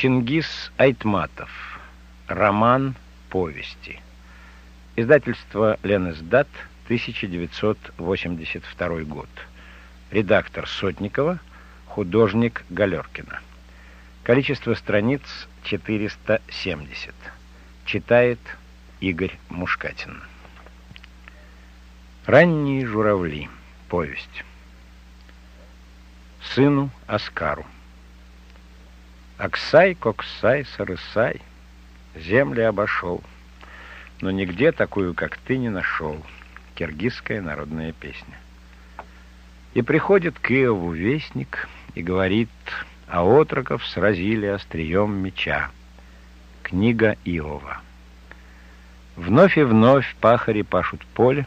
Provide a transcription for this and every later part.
Чингис Айтматов. Роман повести. Издательство Ленэсдат, 1982 год. Редактор Сотникова, художник Галеркина. Количество страниц 470. Читает Игорь Мушкатин. Ранние журавли. Повесть. Сыну Оскару. Аксай, коксай, сарысай, земли обошел, но нигде такую, как ты, не нашел. Киргизская народная песня. И приходит к Иову вестник и говорит, а отроков сразили острием меча. Книга Иова. Вновь и вновь пахари пашут поле,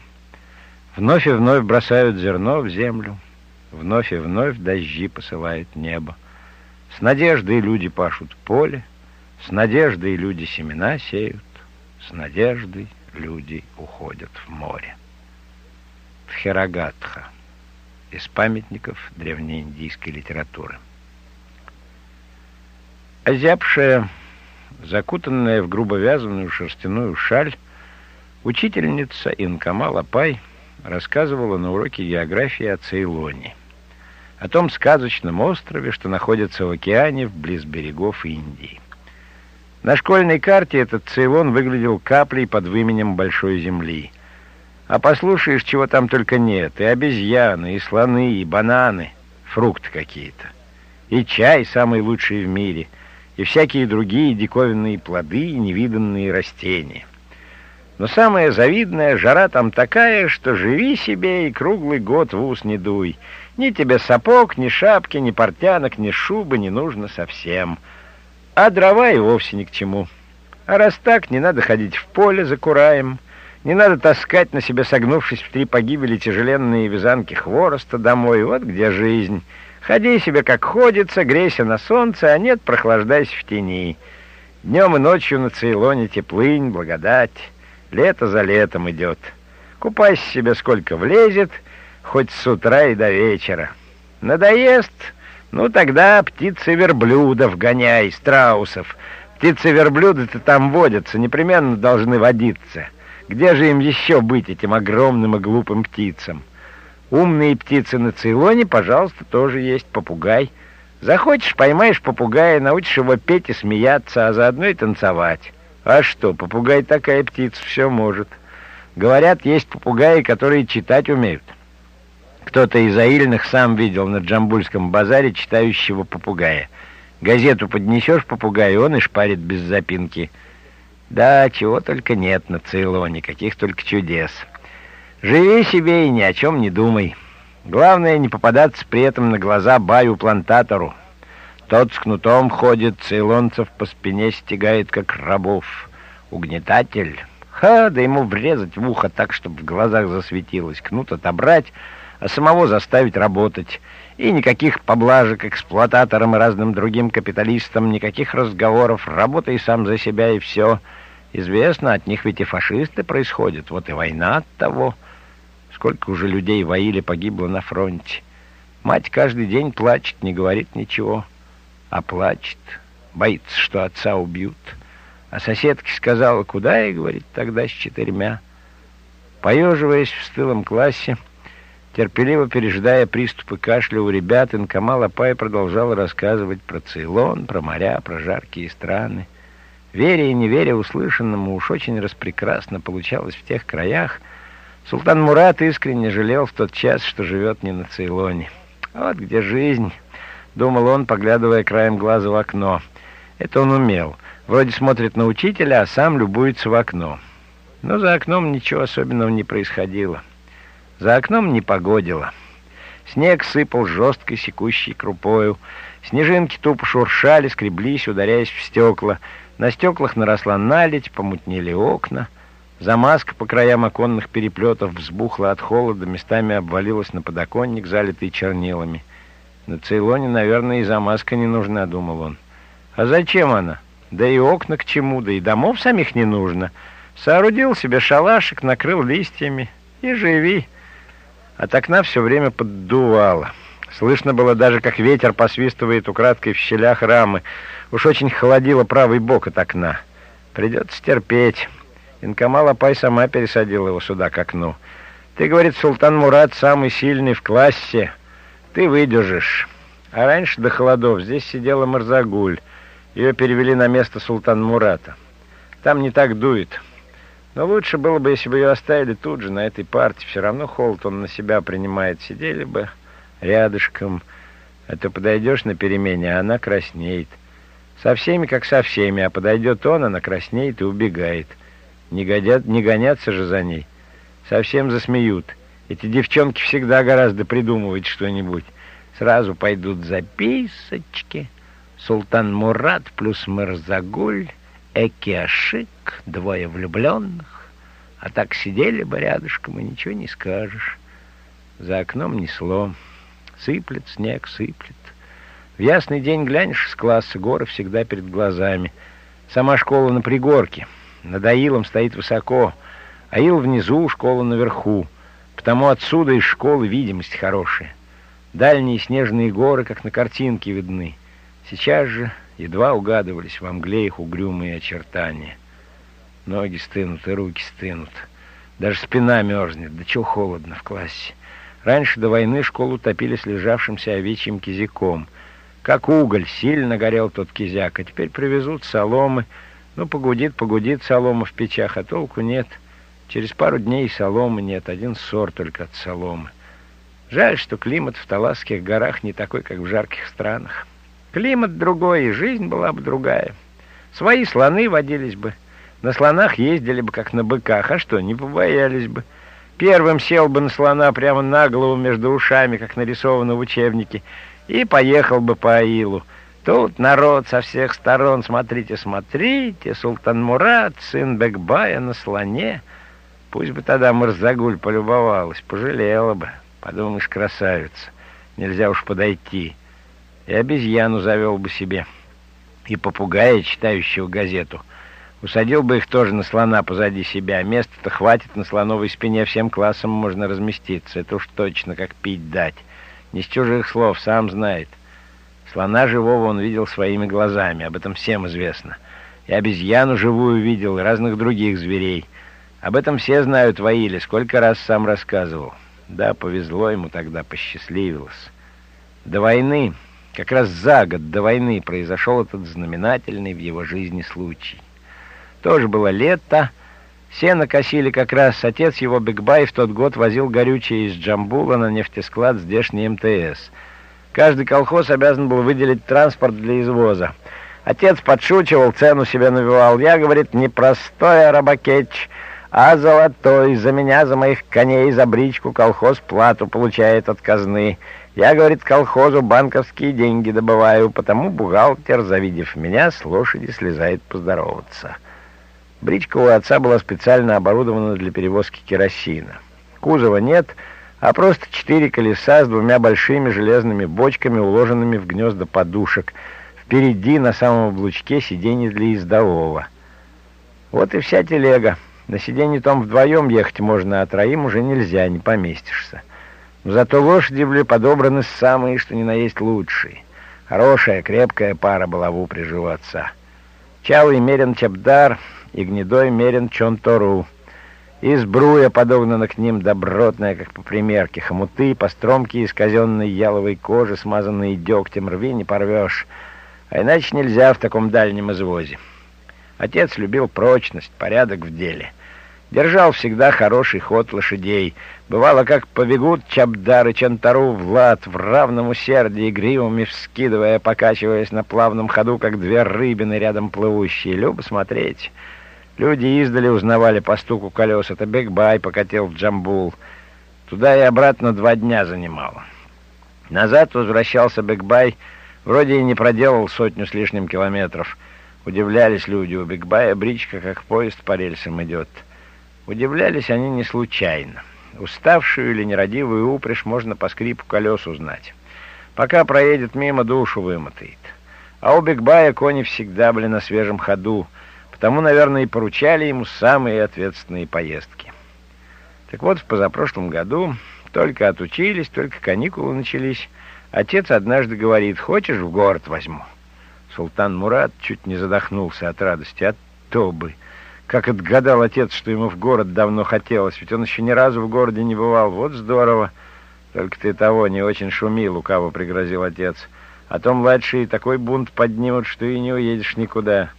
вновь и вновь бросают зерно в землю, вновь и вновь дожди посылает небо. С надеждой люди пашут поле, с надеждой люди семена сеют, с надеждой люди уходят в море. Тхерагатха из памятников древнеиндийской литературы. Озябшая, закутанная в грубо вязаную шерстяную шаль, учительница Инкамала Пай рассказывала на уроке географии о Цейлоне, о том сказочном острове, что находится в океане вблиз берегов Индии. На школьной карте этот Цейлон выглядел каплей под выменем Большой Земли. А послушаешь, чего там только нет. И обезьяны, и слоны, и бананы, фрукты какие-то. И чай самый лучший в мире, и всякие другие диковинные плоды и невиданные растения. Но самое завидное, жара там такая, что живи себе и круглый год в ус не дуй. Ни тебе сапог, ни шапки, ни портянок, ни шубы не нужно совсем. А дрова и вовсе ни к чему. А раз так, не надо ходить в поле за кураем, не надо таскать на себе, согнувшись в три погибели, тяжеленные вязанки хвороста домой. Вот где жизнь. Ходи себе как ходится, грейся на солнце, а нет, прохлаждайся в тени. Днем и ночью на Цейлоне теплынь, благодать. Лето за летом идет. Купайся себе сколько влезет, хоть с утра и до вечера. Надоест, ну тогда птицы верблюдов гоняй, страусов. Птицы верблюды-то там водятся, непременно должны водиться. Где же им еще быть, этим огромным и глупым птицам? Умные птицы на Цейлоне, пожалуйста, тоже есть попугай. Захочешь, поймаешь попугая, научишь его петь и смеяться, а заодно и танцевать. А что, попугай такая птица, все может. Говорят, есть попугаи, которые читать умеют. Кто-то из аильных сам видел на Джамбульском базаре читающего попугая. Газету поднесешь попугаю, он и шпарит без запинки. Да, чего только нет на Цейлоне, каких только чудес. Живи себе и ни о чем не думай. Главное, не попадаться при этом на глаза баю-плантатору. Тот с кнутом ходит, цейлонцев по спине стегает, как рабов. Угнетатель. Ха, да ему врезать в ухо так, чтобы в глазах засветилось. Кнут отобрать, а самого заставить работать. И никаких поблажек эксплуататорам и разным другим капиталистам, никаких разговоров. Работай сам за себя и все. Известно, от них ведь и фашисты происходят. Вот и война от того. Сколько уже людей воили, погибло на фронте. Мать каждый день плачет, не говорит ничего а плачет, боится, что отца убьют. А соседке сказала, куда, и говорит, тогда с четырьмя. Поеживаясь в стылом классе, терпеливо пережидая приступы кашля у ребят, Инкамал Апай продолжал рассказывать про Цейлон, про моря, про жаркие страны. Веря и не веря услышанному, уж очень распрекрасно получалось в тех краях, Султан Мурат искренне жалел в тот час, что живет не на Цейлоне. Вот где жизнь... — думал он, поглядывая краем глаза в окно. Это он умел. Вроде смотрит на учителя, а сам любуется в окно. Но за окном ничего особенного не происходило. За окном не погодило. Снег сыпал жесткой секущей крупою. Снежинки тупо шуршали, скреблись, ударяясь в стекла. На стеклах наросла наледь, помутнели окна. Замазка по краям оконных переплетов взбухла от холода, местами обвалилась на подоконник, залитый чернилами. На Цейлоне, наверное, и замазка не нужна, думал он. А зачем она? Да и окна к чему, да и домов самих не нужно. Соорудил себе шалашик, накрыл листьями и живи. От окна все время поддувало. Слышно было даже, как ветер посвистывает украдкой в щелях рамы. Уж очень холодило правый бок от окна. Придется терпеть. Инкамал Апай сама пересадила его сюда к окну. Ты, говорит, Султан Мурат самый сильный в классе. Ты выдержишь. А раньше до холодов здесь сидела Марзагуль. Ее перевели на место Султан Мурата. Там не так дует. Но лучше было бы, если бы ее оставили тут же, на этой парте. Все равно холод он на себя принимает. Сидели бы рядышком. А то подойдешь на перемене, а она краснеет. Со всеми, как со всеми. А подойдет он, она краснеет и убегает. Не, годят, не гонятся же за ней. Совсем засмеют. Эти девчонки всегда гораздо придумывать что-нибудь. Сразу пойдут записочки. Султан Мурат плюс Мырзагуль, Экиашик, двое влюбленных. А так сидели бы рядышком, и ничего не скажешь. За окном несло. Сыплет снег, сыплет. В ясный день глянешь с класса, горы всегда перед глазами. Сама школа на пригорке. Над Аилом стоит высоко. Аил внизу, школа наверху. Потому отсюда из школы видимость хорошая. Дальние снежные горы, как на картинке, видны. Сейчас же едва угадывались во мгле их угрюмые очертания. Ноги стынут и руки стынут. Даже спина мерзнет. Да чего холодно в классе. Раньше до войны школу топили с лежавшимся овечьим кизяком. Как уголь, сильно горел тот кизяк, а теперь привезут соломы. Ну, погудит, погудит солома в печах, а толку нет. Через пару дней соломы нет, один ссор только от соломы. Жаль, что климат в Таласских горах не такой, как в жарких странах. Климат другой, и жизнь была бы другая. Свои слоны водились бы. На слонах ездили бы, как на быках. А что, не побоялись бы. Первым сел бы на слона прямо на голову между ушами, как нарисовано в учебнике, и поехал бы по Аилу. Тут народ со всех сторон, смотрите, смотрите, Султан Мурат, сын Бекбая на слоне. Пусть бы тогда Мырзагуль полюбовалась, пожалела бы. Подумаешь, красавица, нельзя уж подойти и обезьяну завел бы себе, и попугая, читающего газету. Усадил бы их тоже на слона позади себя. Места-то хватит, на слоновой спине всем классом можно разместиться. Это уж точно, как пить дать. Не с чужих слов, сам знает. Слона живого он видел своими глазами, об этом всем известно. И обезьяну живую видел, и разных других зверей. Об этом все знают в Аиле, сколько раз сам рассказывал. Да, повезло ему тогда, посчастливилось. До войны как раз за год до войны произошел этот знаменательный в его жизни случай. Тоже было лето, сено косили как раз. Отец его, Бигбай, в тот год возил горючее из Джамбула на нефтесклад здешний МТС. Каждый колхоз обязан был выделить транспорт для извоза. Отец подшучивал, цену себе навевал. Я, говорит, не простой арабакетч, а золотой. За меня, за моих коней, за бричку колхоз плату получает от казны. Я, говорит, колхозу банковские деньги добываю, потому бухгалтер, завидев меня, с лошади слезает поздороваться. Бричка у отца была специально оборудована для перевозки керосина. Кузова нет, а просто четыре колеса с двумя большими железными бочками, уложенными в гнезда подушек. Впереди на самом облучке сиденье для ездового. Вот и вся телега. На сиденье том вдвоем ехать можно, а троим уже нельзя, не поместишься. Зато лошади были подобраны самые, что ни на есть лучшие. Хорошая, крепкая пара была в упряжи у отца. Чалый мерен Чабдар и гнедой мерен Чонтору. И сбруя подогнана к ним добротная, как по примерке, хомуты, постромки из казенной яловой кожи, смазанные дегтем, рви не порвешь. А иначе нельзя в таком дальнем извозе. Отец любил прочность, порядок в деле — Держал всегда хороший ход лошадей. Бывало, как побегут Чабдар и Чантару в лад, в равном усердии, гривами вскидывая, покачиваясь на плавном ходу, как две рыбины рядом плывущие. Любо смотреть. Люди издали узнавали по стуку колес. Это Бекбай покатил в Джамбул. Туда и обратно два дня занимало. Назад возвращался Бекбай, вроде и не проделал сотню с лишним километров. Удивлялись люди, у Бекбая бричка, как поезд по рельсам идет. Удивлялись они не случайно. Уставшую или нерадивую упряжь можно по скрипу колес узнать. Пока проедет мимо, душу вымотает. А у Бигбая кони всегда были на свежем ходу, потому, наверное, и поручали ему самые ответственные поездки. Так вот, в позапрошлом году только отучились, только каникулы начались, Отец однажды говорит, хочешь, в город возьму? Султан Мурат чуть не задохнулся от радости. А то бы! Как отгадал отец, что ему в город давно хотелось, ведь он еще ни разу в городе не бывал. Вот здорово! Только ты того не очень шуми, лукаво пригрозил отец. А то младшие такой бунт поднимут, что и не уедешь никуда.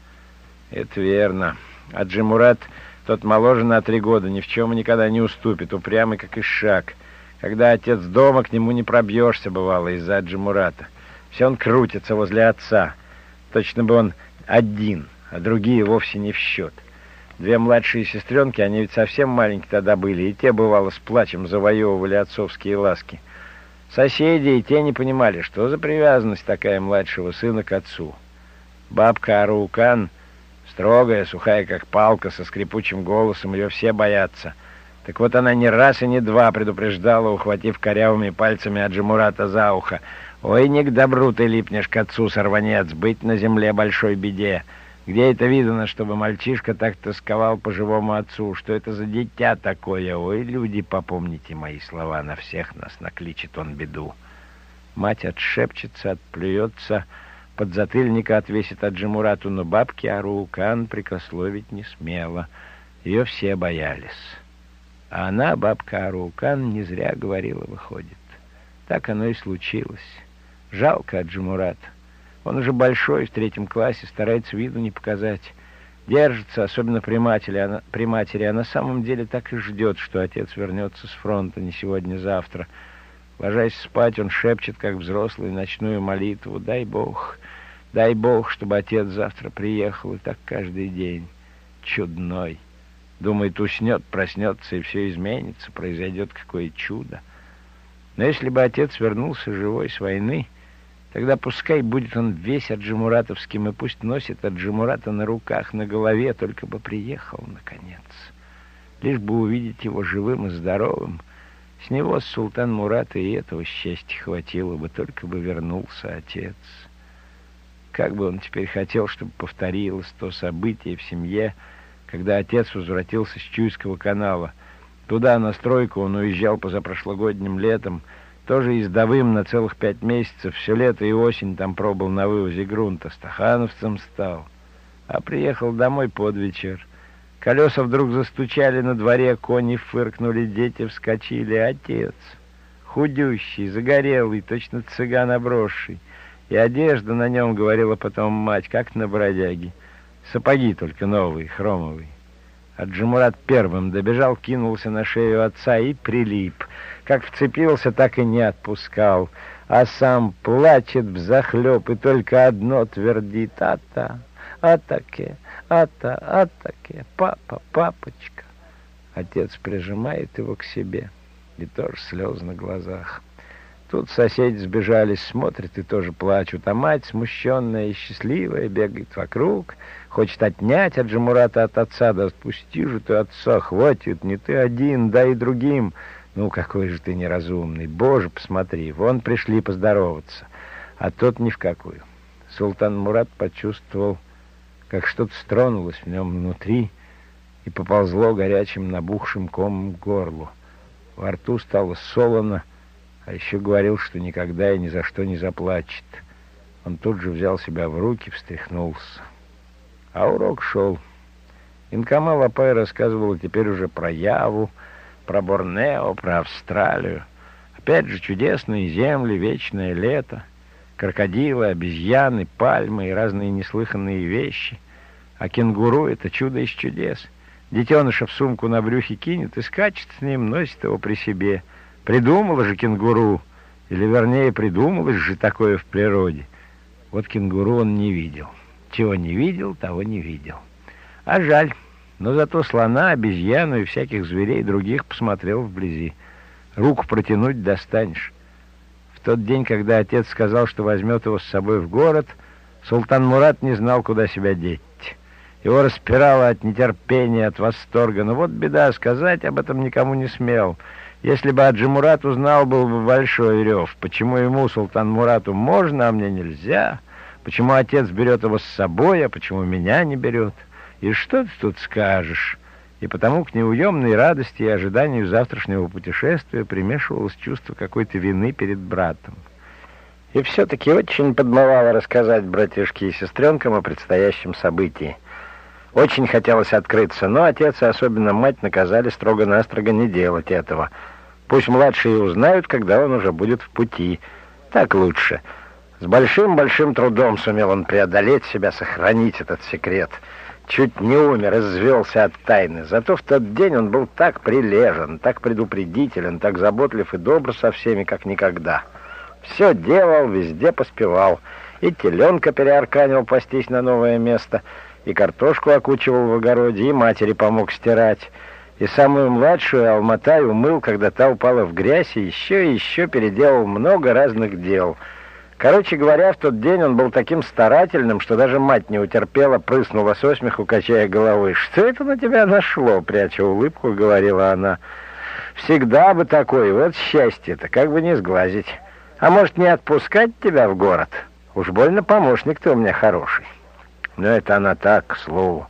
Это верно. А Джимурат, тот моложе на три года, ни в чем никогда не уступит, упрямый как и шаг. Когда отец дома, к нему не пробьешься, бывало, из-за Джимурата. Все он крутится возле отца. Точно бы он один, а другие вовсе не в счет. Две младшие сестренки, они ведь совсем маленькие тогда были, и те, бывало, с плачем завоевывали отцовские ласки. Соседи и те не понимали, что за привязанность такая младшего сына к отцу. Бабка Араукан, строгая, сухая, как палка, со скрипучим голосом, ее все боятся. Так вот она не раз и не два предупреждала, ухватив корявыми пальцами Аджимурата за ухо. «Ой, не к добру ты липнешь к отцу, сорванец, быть на земле большой беде». Где это видно, чтобы мальчишка так тосковал по живому отцу? Что это за дитя такое? Ой, люди, попомните мои слова, на всех нас накличет он беду. Мать отшепчется, отплюется, под затыльника отвесит Аджимурату, но бабки Аруукан прикословить не смела. Ее все боялись. А она, бабка Аруукан, не зря говорила, выходит. Так оно и случилось. Жалко Аджимурата. Он уже большой, в третьем классе, старается виду не показать. Держится, особенно при матери, она, при матери, а на самом деле так и ждет, что отец вернется с фронта не сегодня, завтра. Ложась спать, он шепчет, как взрослый, ночную молитву. «Дай Бог, дай Бог, чтобы отец завтра приехал, и так каждый день. Чудной». Думает, уснет, проснется, и все изменится, произойдет какое чудо. Но если бы отец вернулся живой с войны... Тогда пускай будет он весь аджимуратовским, и пусть носит аджимурата на руках, на голове, только бы приехал, наконец. Лишь бы увидеть его живым и здоровым. С него, с султан Мурата, и этого счастья хватило бы, только бы вернулся отец. Как бы он теперь хотел, чтобы повторилось то событие в семье, когда отец возвратился с Чуйского канала. Туда, на стройку, он уезжал позапрошлогодним летом, тоже ездовым на целых пять месяцев, все лето и осень там пробыл на вывозе грунта, стахановцем стал. А приехал домой под вечер. Колеса вдруг застучали на дворе, кони фыркнули, дети вскочили. Отец, худющий, загорелый, точно цыган обросший. И одежда на нем, говорила потом мать, как на бродяге. Сапоги только новые, хромовые. А Джамурат первым добежал, кинулся на шею отца и прилип — как вцепился, так и не отпускал, а сам плачет взахлеб и только одно твердит «Ата, атаке, ата, атаке, папа, папочка». Отец прижимает его к себе, и тоже слезы на глазах. Тут соседи сбежались, смотрят и тоже плачут, а мать, смущенная и счастливая, бегает вокруг, хочет отнять от Джамурата от отца, да спусти же ты отца, хватит, не ты один, дай и другим. «Ну, какой же ты неразумный! Боже, посмотри, вон пришли поздороваться!» А тот ни в какую. Султан Мурат почувствовал, как что-то стронулось в нем внутри и поползло горячим набухшим комом к горлу. Во рту стало солоно, а еще говорил, что никогда и ни за что не заплачет. Он тут же взял себя в руки, встряхнулся. А урок шел. Инкама Лапай рассказывала теперь уже про Яву, про Борнео, про Австралию. Опять же чудесные земли, вечное лето, крокодилы, обезьяны, пальмы и разные неслыханные вещи. А кенгуру — это чудо из чудес. Детеныша в сумку на брюхе кинет и скачет с ним, носит его при себе. Придумала же кенгуру, или вернее придумалось же такое в природе. Вот кенгуру он не видел. Чего не видел, того не видел. А жаль. Но зато слона, обезьяну и всяких зверей других посмотрел вблизи. Руку протянуть достанешь. В тот день, когда отец сказал, что возьмет его с собой в город, Султан Мурат не знал, куда себя деть. Его распирало от нетерпения, от восторга. Но вот беда, сказать об этом никому не смел. Если бы Аджи Мурат узнал, был бы большой рев. Почему ему, Султан Мурату, можно, а мне нельзя? Почему отец берет его с собой, а почему меня не берет? И что ты тут скажешь? И потому к неуемной радости и ожиданию завтрашнего путешествия примешивалось чувство какой-то вины перед братом. И все-таки очень подмывало рассказать братишке и сестренкам о предстоящем событии. Очень хотелось открыться, но отец и особенно мать наказали строго-настрого не делать этого. Пусть младшие узнают, когда он уже будет в пути. Так лучше. С большим-большим трудом сумел он преодолеть себя, сохранить этот секрет. Чуть не умер, извелся от тайны. Зато в тот день он был так прилежен, так предупредителен, так заботлив и добр со всеми, как никогда. Все делал, везде поспевал. И теленка переарканил пастись на новое место, и картошку окучивал в огороде, и матери помог стирать. И самую младшую Алматай умыл, когда та упала в грязь, и еще и еще переделал много разных дел. Короче говоря, в тот день он был таким старательным, что даже мать не утерпела, прыснула со смеху, качая головой. «Что это на тебя нашло?» — пряча улыбку, говорила она. «Всегда бы такой, вот счастье-то, как бы не сглазить». А может, не отпускать тебя в город? Уж больно помощник ты у меня хороший. Но это она так, к слову.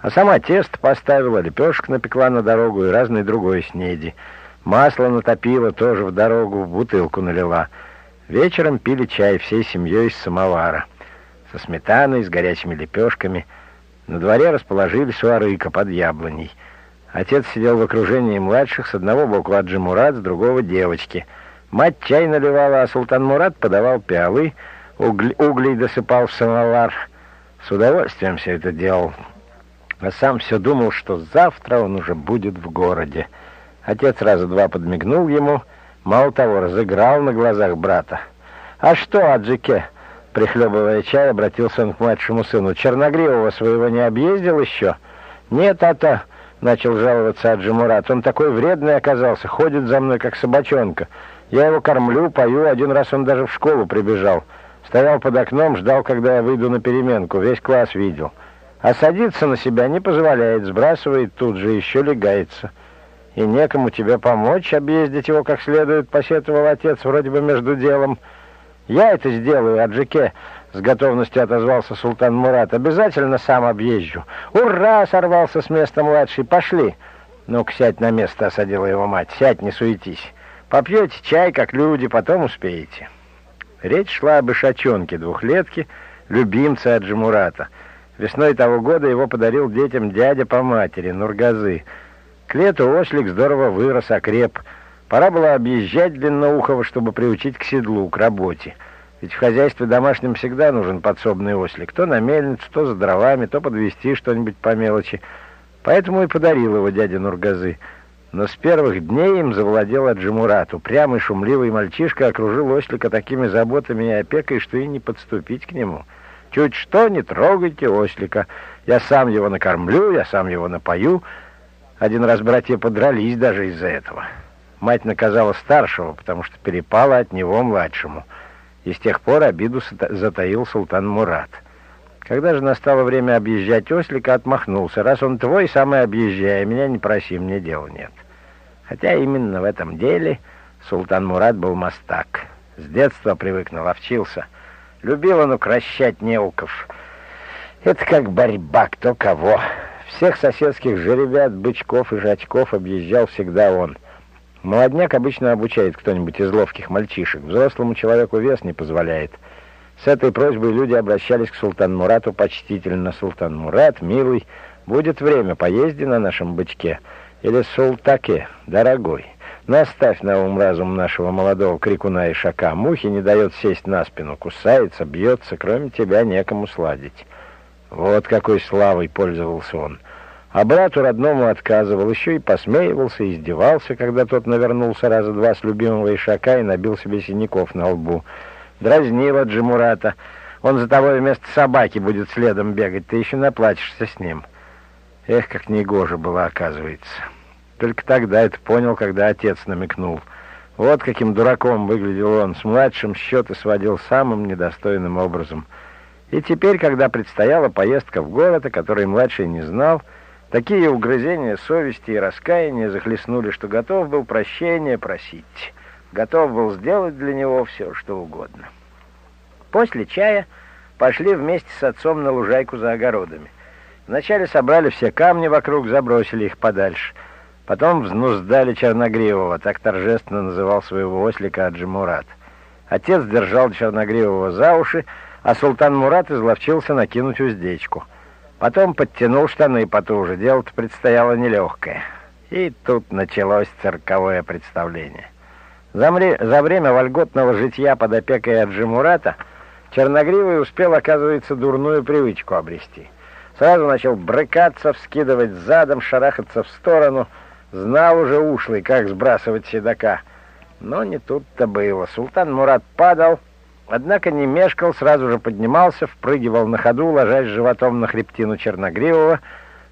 А сама тесто поставила, лепешек напекла на дорогу и разной другой снеди. Масло натопила, тоже в дорогу, в бутылку налила. Вечером пили чай всей семьей из самовара. Со сметаной, с горячими лепешками. На дворе расположились у арыка под яблоней. Отец сидел в окружении младших, с одного боку Аджимурат, с другого девочки — Мать чай наливала, а Султан Мурат подавал пиалы, угли, углей досыпал в самовар. С удовольствием все это делал. А сам все думал, что завтра он уже будет в городе. Отец раза два подмигнул ему, мало того, разыграл на глазах брата. «А что, Аджике?» Прихлебывая чай, обратился он к младшему сыну. «Черногривого своего не объездил еще?» «Нет, ата», — начал жаловаться Аджимурат. «Он такой вредный оказался, ходит за мной, как собачонка. Я его кормлю, пою, один раз он даже в школу прибежал. Стоял под окном, ждал, когда я выйду на переменку, весь класс видел. А садиться на себя не позволяет, сбрасывает тут же, еще легается. И некому тебе помочь, объездить его как следует, посетовал отец, вроде бы между делом. Я это сделаю, Аджике, с готовностью отозвался султан Мурат. Обязательно сам объезжу. Ура, сорвался с места младший, пошли. Ну-ка, сядь на место, осадила его мать, сядь, не суетись. Попьете чай, как люди, потом успеете. Речь шла об ишачонке двухлетке, любимце Аджимурата. Весной того года его подарил детям дядя по матери, Нургазы. К лету ослик здорово вырос, окреп. Пора было объезжать Длинноухова, чтобы приучить к седлу, к работе. Ведь в хозяйстве домашнем всегда нужен подсобный ослик. То на мельницу, то за дровами, то подвести что-нибудь по мелочи. Поэтому и подарил его дядя Нургазы. Но с первых дней им завладел Аджимурат. Упрямый, шумливый мальчишка окружил ослика такими заботами и опекой, что и не подступить к нему. Чуть что, не трогайте ослика. Я сам его накормлю, я сам его напою. Один раз братья подрались даже из-за этого. Мать наказала старшего, потому что перепала от него младшему. И с тех пор обиду затаил султан Мурат. Когда же настало время объезжать ослика, отмахнулся. Раз он твой, сам и объезжай, меня не проси, мне дела нет. Хотя именно в этом деле султан Мурат был мастак. С детства привык, наловчился. Любил он укращать неуков. Это как борьба, кто кого. Всех соседских жеребят, бычков и жачков объезжал всегда он. Молодняк обычно обучает кто-нибудь из ловких мальчишек. Взрослому человеку вес не позволяет. С этой просьбой люди обращались к Султан Мурату почтительно. Султан Мурат, милый, будет время, поезди на нашем бычке. Или Султаке, дорогой. Наставь на ум разум нашего молодого крикуна и шака. Мухи не дает сесть на спину, кусается, бьется, кроме тебя некому сладить. Вот какой славой пользовался он. А брату родному отказывал, еще и посмеивался, издевался, когда тот навернулся раза два с любимого ишака и набил себе синяков на лбу. Дразнила Джимурата. Он за тобой вместо собаки будет следом бегать, ты еще наплачешься с ним. Эх, как негоже было, оказывается. Только тогда это понял, когда отец намекнул. Вот каким дураком выглядел он. С младшим счеты сводил самым недостойным образом. И теперь, когда предстояла поездка в город, о которой младший не знал, такие угрызения совести и раскаяния захлестнули, что готов был прощения просить. Готов был сделать для него все, что угодно. После чая пошли вместе с отцом на лужайку за огородами — Вначале собрали все камни вокруг, забросили их подальше. Потом взнуздали Черногривого, так торжественно называл своего ослика Аджимурат. Отец держал Черногривого за уши, а султан Мурат изловчился накинуть уздечку. Потом подтянул штаны потуже, дело-то предстояло нелегкое. И тут началось цирковое представление. За, мре... За время вольготного житья под опекой Аджимурата Черногривый успел, оказывается, дурную привычку обрести. Сразу начал брыкаться, вскидывать задом, шарахаться в сторону. Знал уже ушлый, как сбрасывать седока. Но не тут-то было. Султан Мурат падал, однако не мешкал, сразу же поднимался, впрыгивал на ходу, ложась животом на хребтину Черногривого.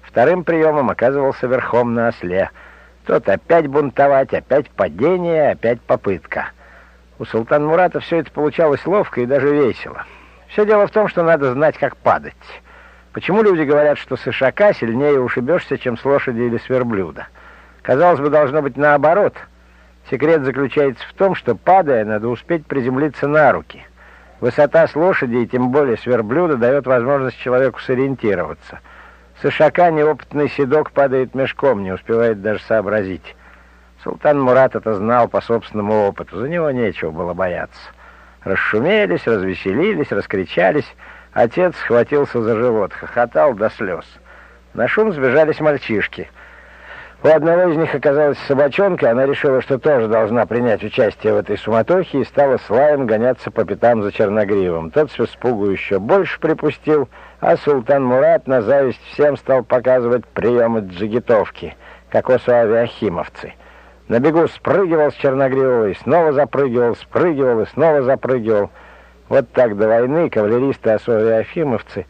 Вторым приемом оказывался верхом на осле — тот опять бунтовать, опять падение, опять попытка. У Султана Мурата все это получалось ловко и даже весело. Все дело в том, что надо знать, как падать. Почему люди говорят, что с ишака сильнее ушибешься, чем с лошади или с верблюда? Казалось бы, должно быть наоборот. Секрет заключается в том, что, падая, надо успеть приземлиться на руки. Высота с лошади и тем более с верблюда дает возможность человеку сориентироваться — с ишака неопытный седок падает мешком, не успевает даже сообразить. Султан Мурат это знал по собственному опыту, за него нечего было бояться. Расшумелись, развеселились, раскричались. Отец схватился за живот, хохотал до слез. На шум сбежались мальчишки. У одного из них оказалась собачонка, она решила, что тоже должна принять участие в этой суматохе и стала с лаем гоняться по пятам за Черногривом. Тот с испугу еще больше припустил — а султан Мурат на зависть всем стал показывать приемы джигитовки, как авиахимовцы. На бегу спрыгивал с Черногривого и снова запрыгивал, спрыгивал и снова запрыгивал. Вот так до войны кавалеристы-осови-афимовцы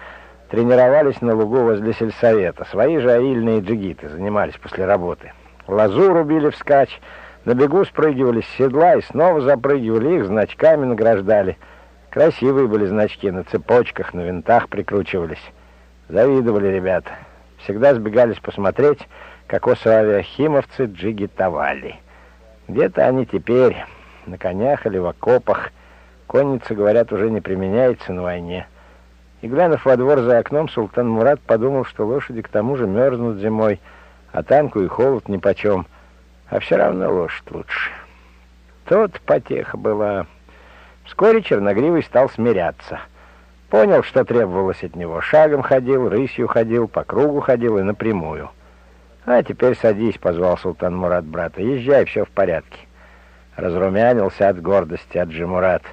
тренировались на лугу возле сельсовета. Свои же аильные джигиты занимались после работы. Лазу рубили вскачь, на бегу спрыгивали с седла и снова запрыгивали, их значками награждали — Красивые были значки, на цепочках, на винтах прикручивались. Завидовали ребята. Всегда сбегались посмотреть, как осавиахимовцы джигитовали. Где-то они теперь, на конях или в окопах. Конница, говорят, уже не применяется на войне. И, глянув во двор за окном, султан Мурат подумал, что лошади к тому же мерзнут зимой, а танку и холод нипочем. А все равно лошадь лучше. Тут потеха была... Вскоре Черногривый стал смиряться. Понял, что требовалось от него. Шагом ходил, рысью ходил, по кругу ходил и напрямую. «А теперь садись», — позвал султан Мурат брата. «Езжай, все в порядке». Разрумянился от гордости Аджи Мурат.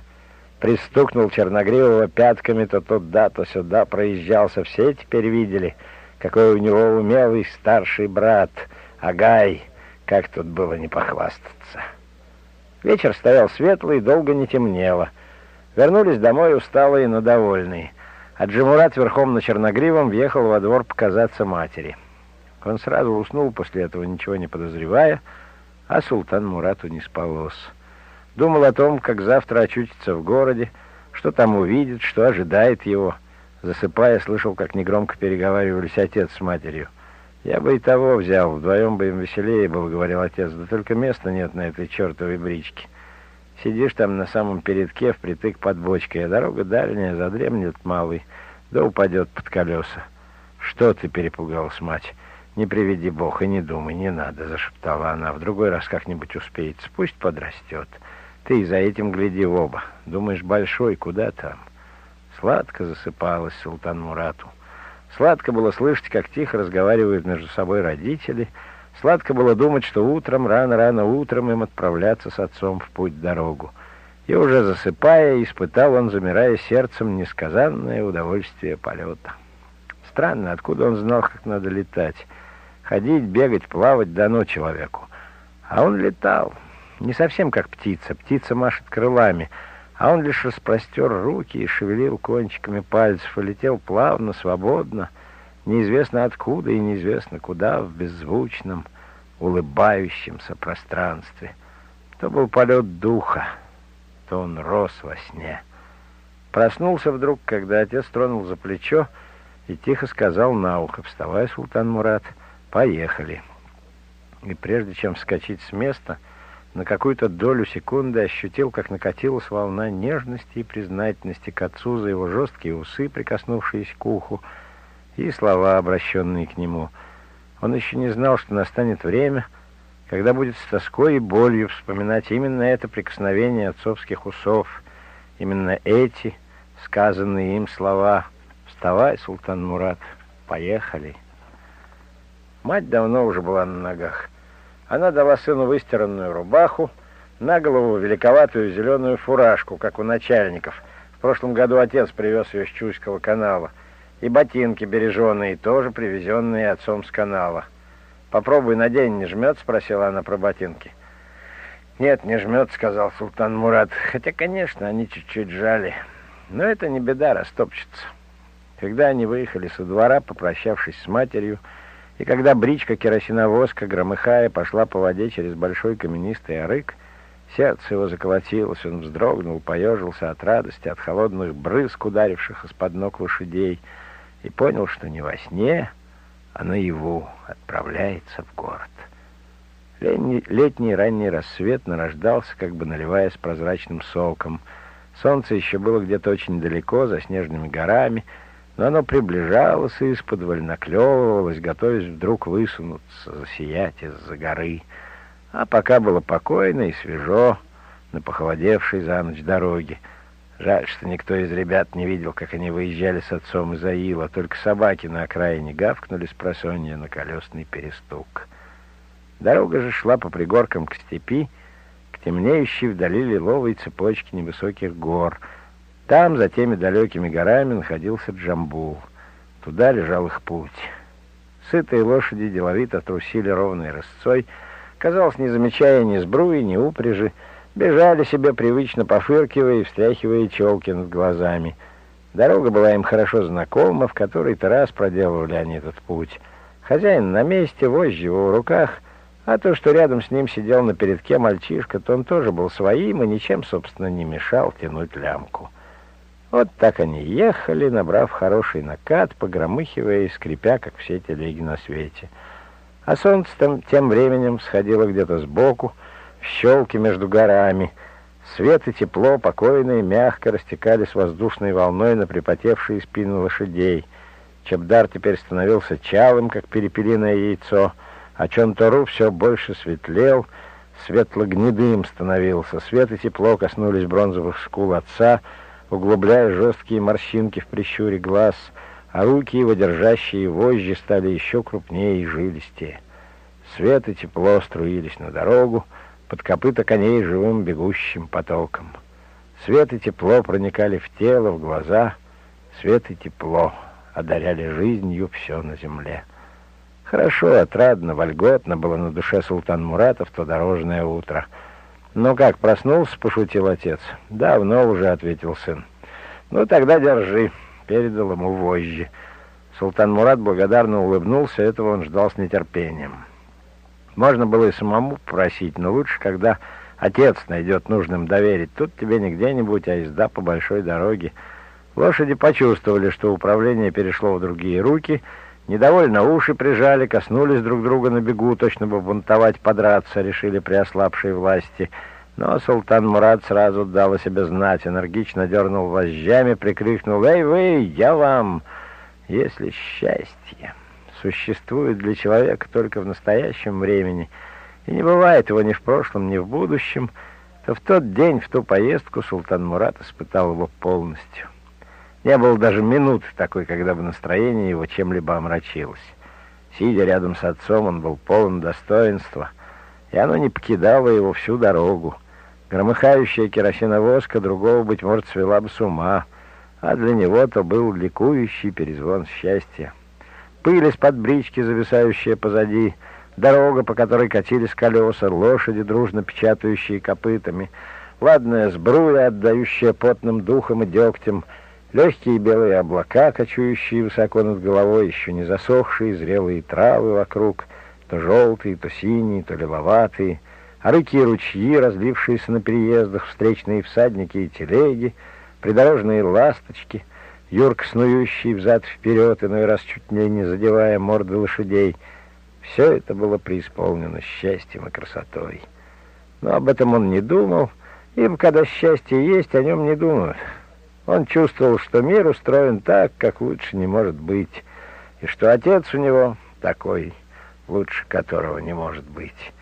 Пристукнул Черногривого пятками то туда, то сюда, проезжался. Все теперь видели, какой у него умелый старший брат, Агай. Как тут было не похвастаться. Вечер стоял светлый, долго не темнело. Вернулись домой усталые, но довольные. А Джимурат верхом на черногривом въехал во двор показаться матери. Он сразу уснул после этого, ничего не подозревая, а султан Мурату не спалось. Думал о том, как завтра очутится в городе, что там увидит, что ожидает его. Засыпая, слышал, как негромко переговаривались отец с матерью. «Я бы и того взял, вдвоем бы им веселее было», — говорил отец, «да только места нет на этой чертовой бричке. Сидишь там на самом передке, впритык под бочкой, а дорога дальняя, задремнет малый, да упадет под колеса». «Что ты?» — перепугалась мать. «Не приведи Бог и не думай, не надо», — зашептала она. «В другой раз как-нибудь успеется, пусть подрастет. Ты за этим гляди в оба. Думаешь, большой, куда там?» Сладко засыпалась Султан Мурату. Сладко было слышать, как тихо разговаривают между собой родители. Сладко было думать, что утром, рано-рано утром им отправляться с отцом в путь-дорогу. И уже засыпая, испытал он, замирая сердцем, несказанное удовольствие полета. Странно, откуда он знал, как надо летать. Ходить, бегать, плавать дано человеку. А он летал. Не совсем как птица. Птица машет крылами — а он лишь распростер руки и шевелил кончиками пальцев, и летел плавно, свободно, неизвестно откуда и неизвестно куда, в беззвучном, улыбающемся пространстве. То был полет духа, то он рос во сне. Проснулся вдруг, когда отец тронул за плечо и тихо сказал на ухо, «Вставай, Султан Мурат, поехали». И прежде чем вскочить с места, на какую-то долю секунды ощутил, как накатилась волна нежности и признательности к отцу за его жесткие усы, прикоснувшиеся к уху, и слова, обращенные к нему. Он еще не знал, что настанет время, когда будет с тоской и болью вспоминать именно это прикосновение отцовских усов — Именно эти сказанные им слова «Вставай, Султан Мурат, поехали». Мать давно уже была на ногах. Она дала сыну выстиранную рубаху, на голову великоватую зеленую фуражку, как у начальников. В прошлом году отец привез ее с Чуйского канала. И ботинки береженые, тоже привезенные отцом с канала. «Попробуй, надень, не жмет?» — спросила она про ботинки. «Нет, не жмет», — сказал Султан Мурат. «Хотя, конечно, они чуть-чуть жали. Но это не беда, растопчется». Когда они выехали со двора, попрощавшись с матерью, и когда бричка керосиновозка, громыхая, пошла по воде через большой каменистый арык, сердце его заколотилось, он вздрогнул, поежился от радости, от холодных брызг, ударивших из-под ног лошадей, и понял, что не во сне, а наяву отправляется в город. Летний ранний рассвет нарождался, как бы наливаясь прозрачным соком. Солнце еще было где-то очень далеко, за снежными горами, но оно приближалось и из-под наклевывалось, готовясь вдруг высунуться, засиять из-за горы. А пока было покойно и свежо на похолодевшей за ночь дороге. Жаль, что никто из ребят не видел, как они выезжали с отцом из Аила, только собаки на окраине гавкнули с просонья на колесный перестук. Дорога же шла по пригоркам к степи, к темнеющей вдали лиловой цепочке невысоких гор. Там, за теми далекими горами, находился Джамбул. Туда лежал их путь. Сытые лошади деловито трусили ровной рысцой, казалось, не замечая ни сбруи, ни упряжи, бежали себе привычно пофыркивая и встряхивая челки над глазами. Дорога была им хорошо знакома, в который-то раз проделывали они этот путь. Хозяин на месте, вожжи его в руках — а то, что рядом с ним сидел на передке мальчишка, то он тоже был своим и ничем, собственно, не мешал тянуть лямку. Вот так они ехали, набрав хороший накат, погромыхивая и скрипя, как все телеги на свете. А солнце там тем временем сходило где-то сбоку, в щелке между горами. Свет и тепло, покойно и мягко растекались воздушной волной на припотевшие спины лошадей. Чебдар теперь становился чалым, как перепелиное яйцо — а Чонтору все больше светлел, светло-гнедым становился. Свет и тепло коснулись бронзовых скул отца, углубляя жесткие морщинки в прищуре глаз, а руки его, держащие вожжи, стали еще крупнее и жилистее. Свет и тепло струились на дорогу, под копыта коней живым бегущим потоком. Свет и тепло проникали в тело, в глаза, свет и тепло одаряли жизнью все на земле. Хорошо, отрадно, вольготно было на душе Султан Мурата в то дорожное утро. «Ну как, проснулся?» — пошутил отец. «Давно уже», — ответил сын. «Ну тогда держи», — передал ему вожжи. Султан Мурат благодарно улыбнулся, этого он ждал с нетерпением. Можно было и самому просить, но лучше, когда отец найдет нужным доверить. Тут тебе не где-нибудь, а езда по большой дороге. Лошади почувствовали, что управление перешло в другие руки — Недовольно уши прижали, коснулись друг друга на бегу, точно бы бунтовать, подраться, решили при ослабшей власти. Но султан Мурат сразу дал о себе знать, энергично дернул вожжами, прикрикнул «Эй вы, я вам!» Если счастье существует для человека только в настоящем времени, и не бывает его ни в прошлом, ни в будущем, то в тот день, в ту поездку султан Мурат испытал его полностью. Не было даже минуты такой, когда бы настроение его чем-либо омрачилось. Сидя рядом с отцом, он был полон достоинства, и оно не покидало его всю дорогу. Громыхающая керосиновозка другого, быть может, свела бы с ума, а для него то был ликующий перезвон счастья. Пыль из-под брички, зависающая позади, дорога, по которой катились колеса, лошади, дружно печатающие копытами, ладная сбруя, отдающая потным духом и дегтем — Легкие белые облака, кочующие высоко над головой, еще не засохшие, зрелые травы вокруг, то желтые, то синие, то лиловатые, а реки и ручьи, разлившиеся на переездах, встречные всадники и телеги, придорожные ласточки, юрк снующие взад-вперед, иной раз чуть ли не задевая морды лошадей. Все это было преисполнено счастьем и красотой. Но об этом он не думал, ибо когда счастье есть, о нем не думают. Он чувствовал, что мир устроен так, как лучше не может быть, и что отец у него такой, лучше которого не может быть.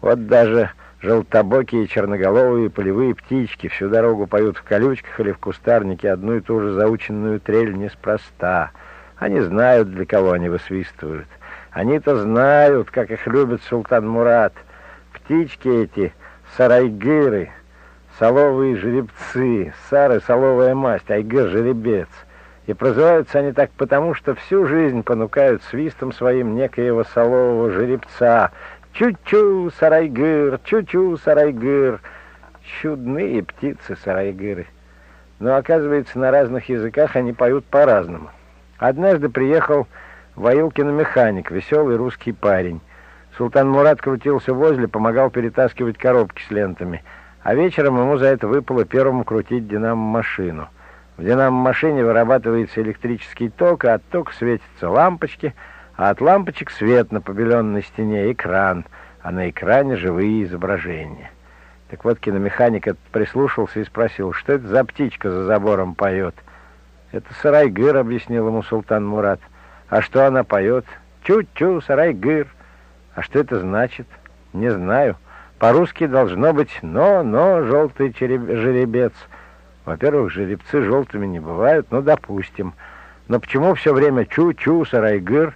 Вот даже Желтобокие, черноголовые, полевые птички всю дорогу поют в колючках или в кустарнике одну и ту же заученную трель неспроста. Они знают, для кого они высвистывают. Они-то знают, как их любит султан Мурат. Птички эти, сарайгыры, соловые жеребцы, сары — соловая масть, айгыр — жеребец. И прозываются они так потому, что всю жизнь понукают свистом своим некоего солового жеребца. Чу-чу, сарайгыр, чу-чу, сарайгыр. Чудные птицы сарайгыры. Но, оказывается, на разных языках они поют по-разному. Однажды приехал Ваилкин механик, веселый русский парень. Султан Мурат крутился возле, помогал перетаскивать коробки с лентами, а вечером ему за это выпало первому крутить динамо-машину. В динамо-машине вырабатывается электрический ток, а от тока светятся лампочки, а от лампочек свет на побеленной стене, экран, а на экране живые изображения. Так вот, киномеханик этот прислушался и спросил, что это за птичка за забором поет. «Это Сарайгыр», — объяснил ему Султан Мурат. «А что она поет?» «Чу-чу, Сарайгыр». «А что это значит?» «Не знаю. По-русски должно быть «но-но, желтый жеребец». Во-первых, жеребцы желтыми не бывают, ну, допустим. Но почему все время чу-чу, сарайгыр?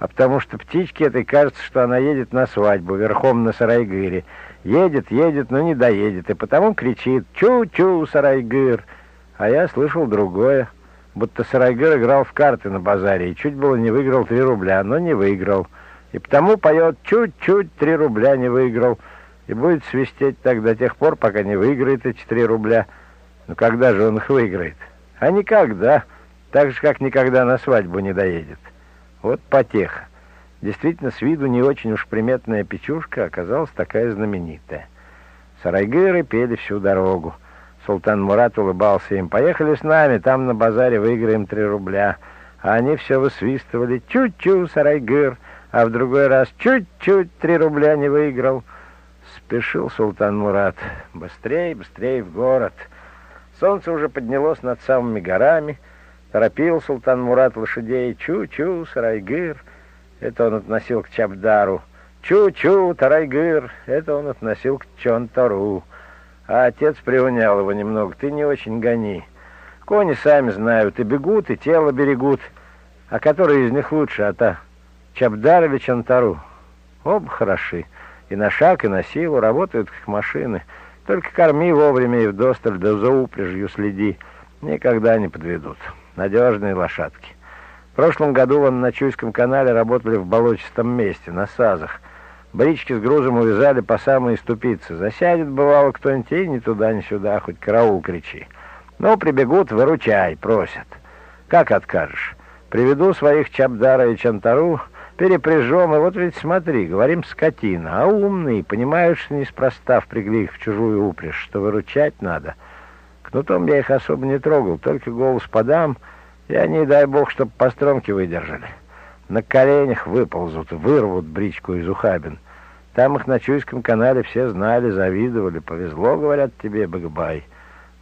А потому что птичке этой кажется, что она едет на свадьбу верхом на сарайгыре. Едет, едет, но не доедет, и потому кричит «Чу-чу, сарайгыр!» А я слышал другое, будто сарайгыр играл в карты на базаре и чуть было не выиграл три рубля, но не выиграл. И потому поет «Чуть-чуть три рубля не выиграл» и будет свистеть так до тех пор, пока не выиграет эти три рубля – но когда же он их выиграет? А никогда. Так же, как никогда на свадьбу не доедет. Вот потеха. Действительно, с виду не очень уж приметная печушка оказалась такая знаменитая. Сарайгыры пели всю дорогу. Султан Мурат улыбался им. «Поехали с нами, там на базаре выиграем три рубля». А они все высвистывали «Чуть-чуть, Сарайгыр», а в другой раз «Чуть-чуть, три рубля не выиграл». Спешил Султан Мурат. «Быстрей, быстрей в город». Солнце уже поднялось над самыми горами. Торопил султан Мурат лошадей. Чу-чу, Сарайгыр. Это он относил к Чабдару. Чу-чу, Тарайгыр. Это он относил к Чонтару. А отец приунял его немного. Ты не очень гони. Кони сами знают, и бегут, и тело берегут. А который из них лучше, а та Чабдар или Чонтару? Оба хороши. И на шаг, и на силу работают как машины. Только корми вовремя и вдосталь, да за упряжью следи. Никогда не подведут. Надежные лошадки. В прошлом году вон на Чуйском канале работали в болотистом месте, на сазах. Брички с грузом увязали по самые ступицы. Засядет, бывало, кто-нибудь и ни туда, ни сюда, хоть караул кричи. Ну, прибегут, выручай, просят. Как откажешь? Приведу своих Чабдара и Чантару, перепряжем, и вот ведь смотри, говорим скотина, а умный, понимают, что неспроста впрягли их в чужую упряжь, что выручать надо. Кнутом я их особо не трогал, только голос подам, и они, дай бог, чтоб по стромке выдержали. На коленях выползут, вырвут бричку из ухабин. Там их на Чуйском канале все знали, завидовали. Повезло, говорят тебе, Бэкбай.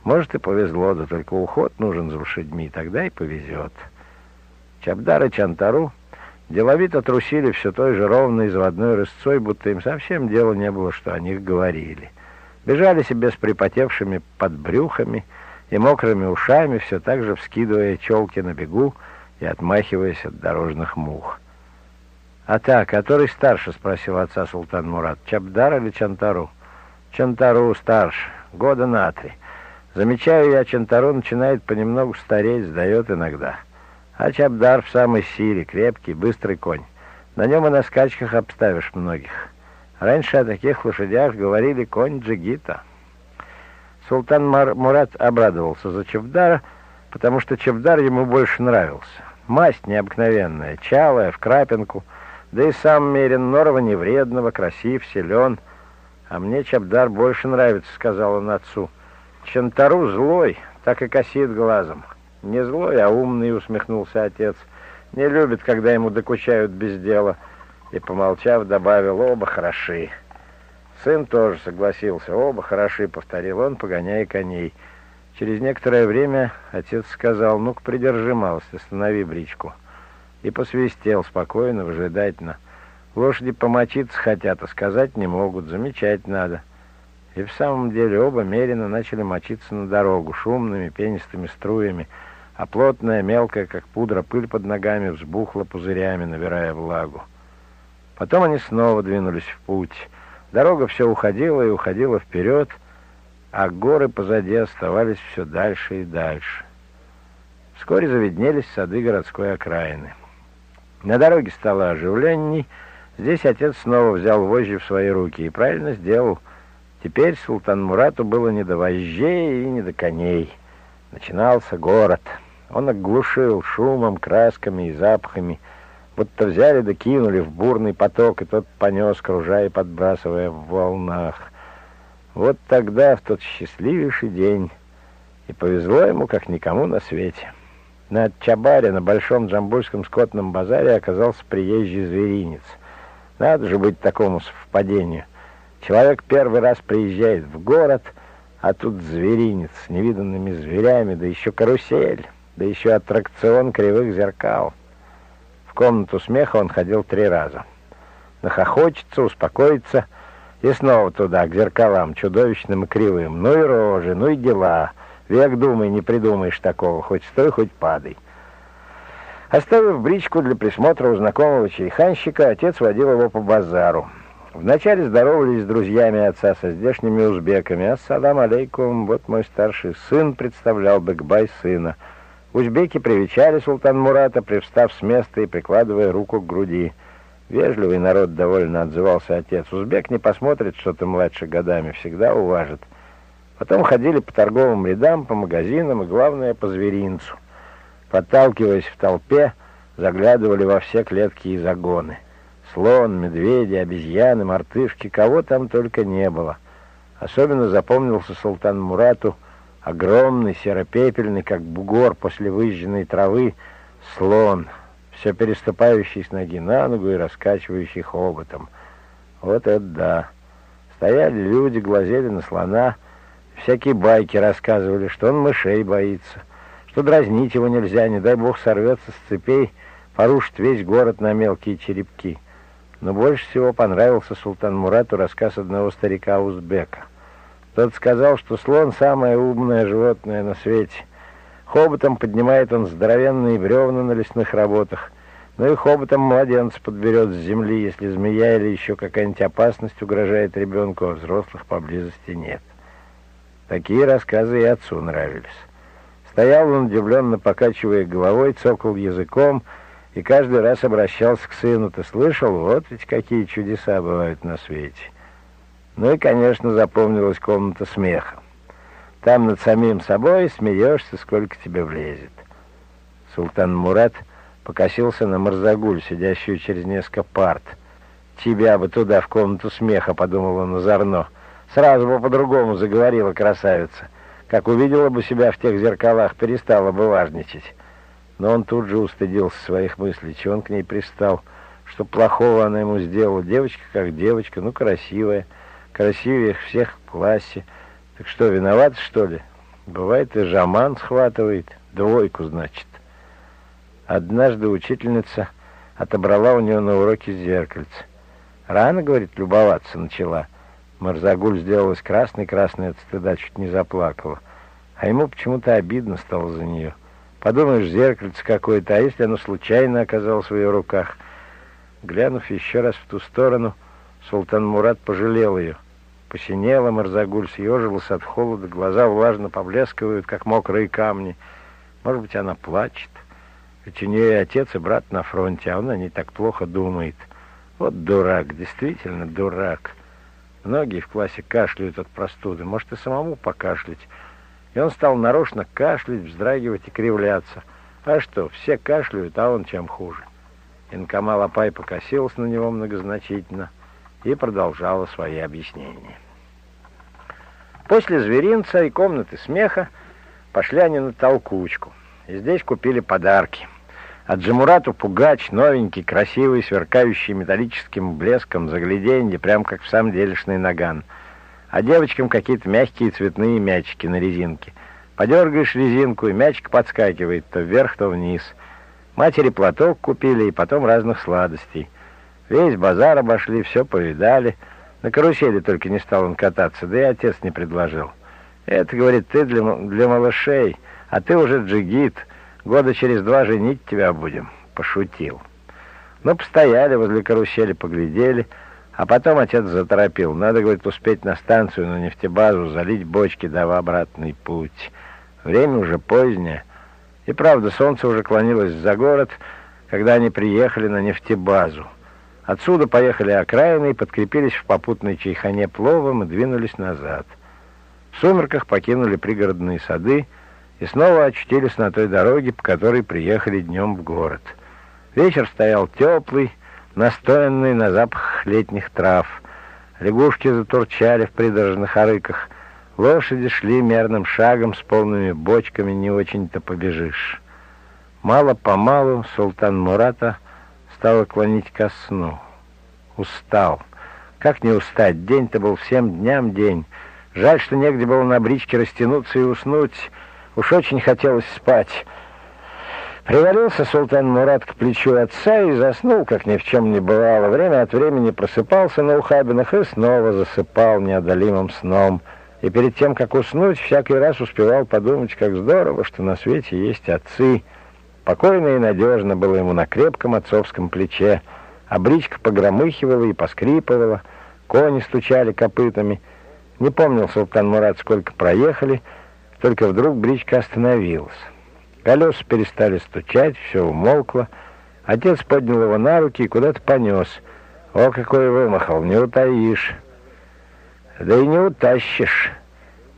Может, и повезло, да только уход нужен за лошадьми, тогда и повезет. Чабдар и Чантару Деловито трусили все той же ровной заводной рысцой, будто им совсем дела не было, что о них говорили. Бежали себе с припотевшими подбрюхами и мокрыми ушами, все так же вскидывая челки на бегу и отмахиваясь от дорожных мух. «А так, который старше?» — спросил отца Султан Мурат. «Чабдар или Чантару?» «Чантару старше, года на три. Замечаю я, Чантару начинает понемногу стареть, сдает иногда». А Чабдар в самой силе, крепкий, быстрый конь. На нем и на скачках обставишь многих. Раньше о таких лошадях говорили конь Джигита. Султан Мар Мурат обрадовался за Чабдара, потому что Чабдар ему больше нравился. Масть необыкновенная, чалая, в крапинку, да и сам Мерин Норова не вредного, красив, силен. А мне Чабдар больше нравится, сказал он отцу. Чантару злой, так и косит глазом. «Не злой, а умный», — усмехнулся отец. «Не любит, когда ему докучают без дела». И, помолчав, добавил, «Оба хороши». Сын тоже согласился. «Оба хороши», — повторил он, погоняя коней. Через некоторое время отец сказал, «Ну-ка, придержи малость, останови бричку». И посвистел спокойно, выжидательно. Лошади помочиться хотят, а сказать не могут, замечать надо. И в самом деле оба меренно начали мочиться на дорогу шумными пенистыми струями, а плотная, мелкая, как пудра, пыль под ногами взбухла пузырями, набирая влагу. Потом они снова двинулись в путь. Дорога все уходила и уходила вперед, а горы позади оставались все дальше и дальше. Вскоре заведнелись сады городской окраины. На дороге стало оживленней. Здесь отец снова взял вожжи в свои руки и правильно сделал. Теперь Султан Мурату было не до вожжей и не до коней. Начинался город. Он оглушил шумом, красками и запахами, будто взяли да кинули в бурный поток, и тот понес, кружая и подбрасывая в волнах. Вот тогда, в тот счастливейший день, и повезло ему, как никому на свете. На Чабаре, на Большом Джамбульском скотном базаре, оказался приезжий зверинец. Надо же быть такому совпадению. Человек первый раз приезжает в город, а тут зверинец с невиданными зверями, да еще карусель, да еще аттракцион кривых зеркал. В комнату смеха он ходил три раза. Нахохочется, успокоится и снова туда, к зеркалам, чудовищным и кривым. Ну и рожи, ну и дела — Век думай, не придумаешь такого, хоть стой, хоть падай. Оставив бричку для присмотра у знакомого чайханщика, отец водил его по базару. Вначале здоровались с друзьями отца, со здешними узбеками. «Ассалам алейкум, вот мой старший сын представлял Бекбай сына». Узбеки привечали султан Мурата, привстав с места и прикладывая руку к груди. Вежливый народ довольно отзывался отец. Узбек не посмотрит, что ты младше годами, всегда уважит. Потом ходили по торговым рядам, по магазинам и, главное, по зверинцу. Подталкиваясь в толпе, заглядывали во все клетки и загоны. Слон, медведи, обезьяны, мартышки, кого там только не было. Особенно запомнился султан Мурату огромный, серопепельный, как бугор после выжженной травы, слон, все переступающий с ноги на ногу и раскачивающий хоботом. Вот это да! Стояли люди, глазели на слона — Всякие байки рассказывали, что он мышей боится, что дразнить его нельзя, не дай бог сорвется с цепей, порушит весь город на мелкие черепки. Но больше всего понравился Султан Мурату рассказ одного старика-узбека. Тот сказал, что слон — самое умное животное на свете. Хоботом поднимает он здоровенные бревна на лесных работах, ну и хоботом младенца подберет с земли, если змея или еще какая-нибудь опасность угрожает ребенку, а взрослых поблизости нет. Такие рассказы и отцу нравились. Стоял он, удивленно покачивая головой, цокал языком и каждый раз обращался к сыну. «Ты слышал? Вот ведь какие чудеса бывают на свете!» Ну и, конечно, запомнилась комната смеха. Там над самим собой смеешься, сколько тебе влезет. Султан Мурат покосился на Марзагуль, сидящую через несколько парт. «Тебя бы туда, в комнату смеха», — подумал он озорно. Сразу бы по-другому заговорила красавица. Как увидела бы себя в тех зеркалах, перестала бы важничать. Но он тут же устыдился своих мыслей. Чего он к ней пристал? Что плохого она ему сделала? Девочка как девочка, ну, красивая. Красивее всех в классе. Так что, виноват, что ли? Бывает, и жаман схватывает. Двойку, значит. Однажды учительница отобрала у нее на уроке зеркальце. Рано, говорит, любоваться начала. Марзагуль сделалась красной-красной от стыда, чуть не заплакала. А ему почему-то обидно стало за нее. Подумаешь, зеркальце какое-то, а если оно случайно оказалось в ее руках? Глянув еще раз в ту сторону, Султан Мурат пожалел ее. Посинела Марзагуль, съежилась от холода, глаза влажно поблескивают, как мокрые камни. Может быть, она плачет. Ведь у нее и отец, и брат на фронте, а он о ней так плохо думает. Вот дурак, действительно дурак. Многие в классе кашляют от простуды, может и самому покашлять. И он стал нарочно кашлять, вздрагивать и кривляться. А что, все кашляют, а он чем хуже. Инкамал Апай покосился на него многозначительно и продолжала свои объяснения. После зверинца и комнаты смеха пошли они на толкучку. И здесь купили подарки — а Джамурату пугач, новенький, красивый, сверкающий металлическим блеском, загляденье, прям как в самом делешный наган. А девочкам какие-то мягкие цветные мячики на резинке. Подергаешь резинку, и мячик подскакивает то вверх, то вниз. Матери платок купили, и потом разных сладостей. Весь базар обошли, все повидали. На карусели только не стал он кататься, да и отец не предложил. Это, говорит, ты для, для малышей, а ты уже джигит. Года через два женить тебя будем. Пошутил. Ну, постояли возле карусели, поглядели, а потом отец заторопил. Надо, говорит, успеть на станцию, на нефтебазу, залить бочки, да в обратный путь. Время уже позднее. И правда, солнце уже клонилось за город, когда они приехали на нефтебазу. Отсюда поехали окраины и подкрепились в попутной чайхане пловом и двинулись назад. В сумерках покинули пригородные сады и снова очутились на той дороге, по которой приехали днем в город. Вечер стоял теплый, настоянный на запах летних трав. Лягушки затурчали в придорожных арыках. Лошади шли мерным шагом с полными бочками, не очень-то побежишь. Мало-помалу султан Мурата стало клонить ко сну. Устал. Как не устать? День-то был всем дням день. Жаль, что негде было на бричке растянуться и уснуть. Уж очень хотелось спать. Привалился султан Мурат к плечу отца и заснул, как ни в чем не бывало. Время от времени просыпался на ухабинах и снова засыпал неодолимым сном. И перед тем, как уснуть, всякий раз успевал подумать, как здорово, что на свете есть отцы — Спокойно и надежно было ему на крепком отцовском плече, а бричка погромыхивала и поскрипывала, кони стучали копытами. Не помнил Султан Мурат, сколько проехали, только вдруг бричка остановилась. Колеса перестали стучать, все умолкло. Отец поднял его на руки и куда-то понес. О, какой вымахал, не утаишь. Да и не утащишь.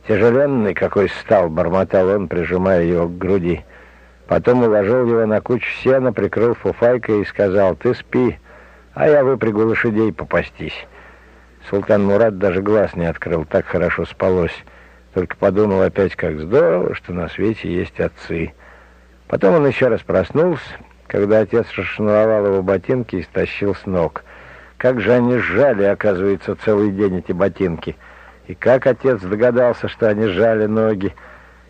Тяжеленный какой стал, бормотал он, прижимая его к груди. Потом уложил его на кучу сена, прикрыл фуфайкой и сказал, «Ты спи, а я выпрягу лошадей попастись». Султан Мурат даже глаз не открыл, так хорошо спалось. Только подумал опять, как здорово, что на свете есть отцы. Потом он еще раз проснулся, когда отец расшнуровал его ботинки и стащил с ног. Как же они сжали, оказывается, целый день эти ботинки. И как отец догадался, что они сжали ноги.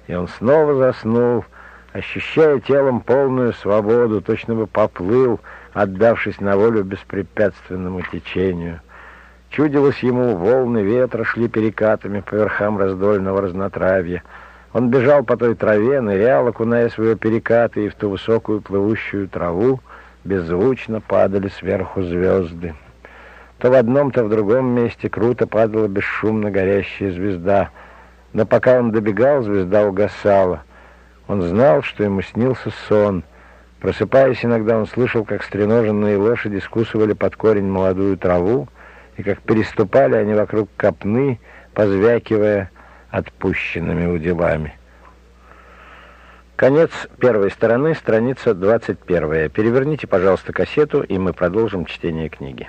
И он снова заснул, — ощущая телом полную свободу, точно бы поплыл, отдавшись на волю беспрепятственному течению. Чудилось ему, волны ветра шли перекатами по верхам раздольного разнотравья. Он бежал по той траве, нырял, окуная свои перекаты, и в ту высокую плывущую траву беззвучно падали сверху звезды. То в одном, то в другом месте круто падала бесшумно горящая звезда. Но пока он добегал, звезда угасала. Он знал, что ему снился сон. Просыпаясь иногда, он слышал, как стреноженные лошади скусывали под корень молодую траву, и как переступали они вокруг копны, позвякивая отпущенными уделами. Конец первой стороны, страница 21. Переверните, пожалуйста, кассету, и мы продолжим чтение книги.